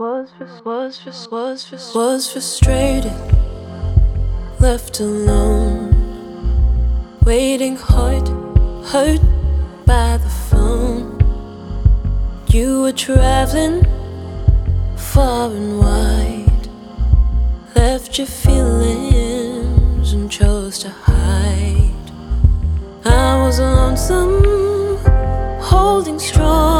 Was mm. was was was was was frustrated, left alone, waiting hard, hurt by the phone. You were traveling far and wide, left your feelings and chose to hide. I was lonesome, holding strong,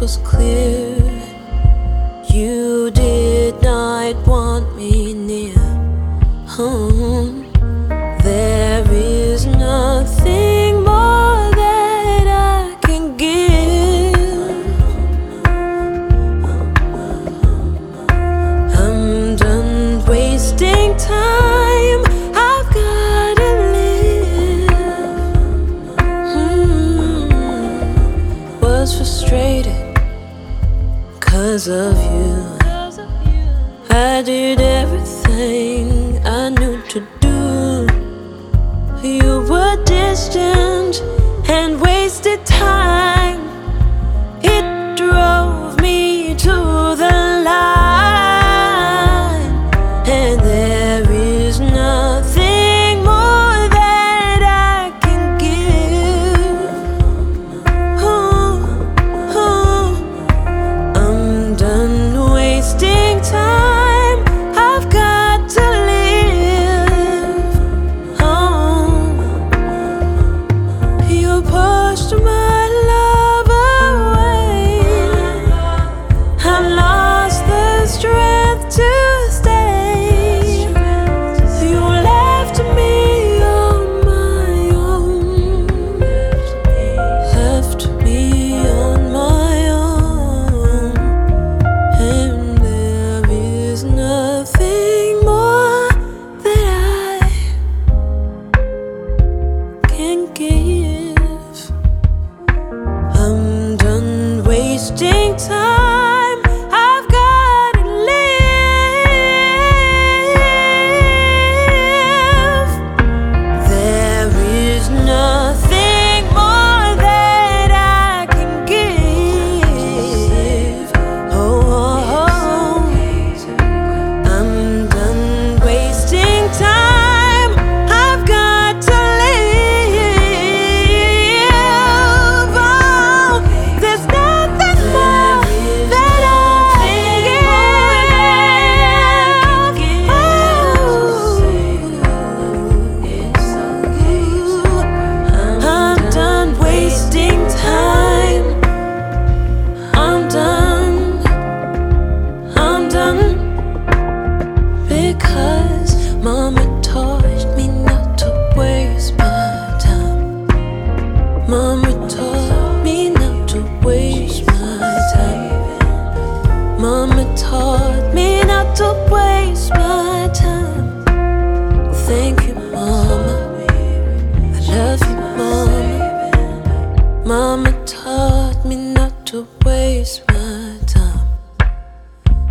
was clear. You did not want me near. home. There is nothing more that I can give. I'm done wasting time. Live. Hmm. Was frustrated cause of you. I did everything I knew to do. You were distant and wasted time. Pushed my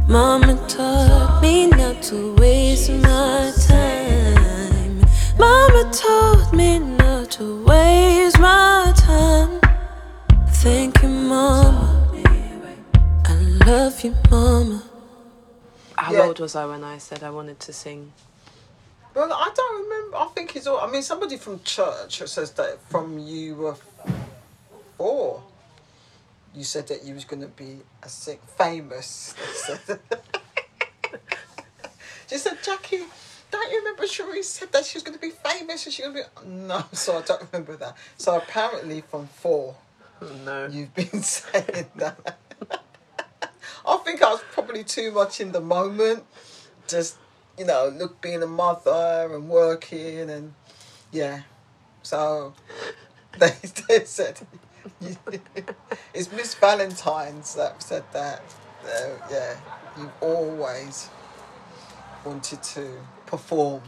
Mama taught me not to waste my time. Mama taught me not to waste my time. Thank you, Mama. I love you, Mama. How Yeah. old was I when I said I wanted to sing? Well, I don't remember. I think it's all. I mean, somebody from church says that from you were four. You said that you was going to be a sing famous. She said, Jackie, don't you remember Cherise said that she was going to be famous and she was going to be. No, so I don't remember that. So apparently, from four, No. you've been saying that. I think I was probably too much in the moment. Just, you know, look, being a mother and working and, yeah. So they, they said, it's Miss Valentine's that said that. Uh, yeah, you've always wanted to perform.